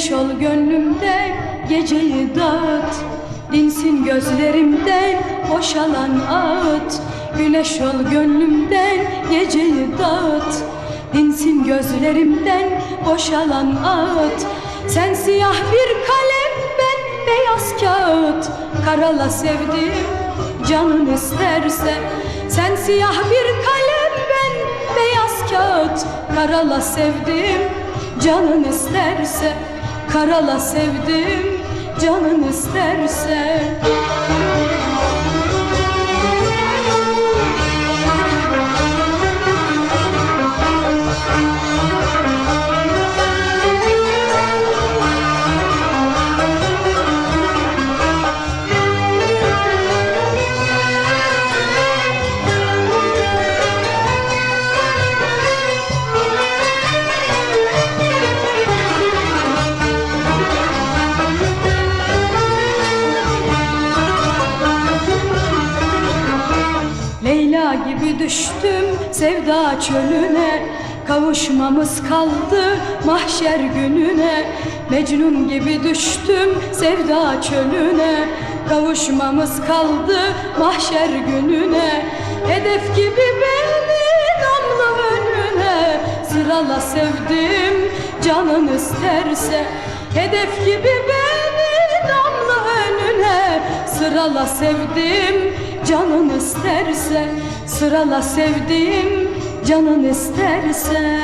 Güneş ol gönlümde geceyi dağıt. Dinsin gözlerimden boşalan ağıt Güneş ol gönlümden geceyi dağıt. Dinsin gözlerimden boşalan ağıt Sen siyah bir kalem ben beyaz kağıt. Karala sevdiğim canın isterse Sen siyah bir kalem ben beyaz kağıt. Karala sevdiğim canın isterse Karala sevdiğim canın isterse gibi düştüm sevda çölüne. Kavuşmamız kaldı mahşer gününe. Mecnun gibi düştüm sevda çölüne. Kavuşmamız kaldı mahşer gününe. Hedef gibi beni namlı önüne. Sırala sevdim canın isterse. Hedef gibi beni namlı önüne. Sırala sevdim canın isterse Sırala sevdiğim canın isterse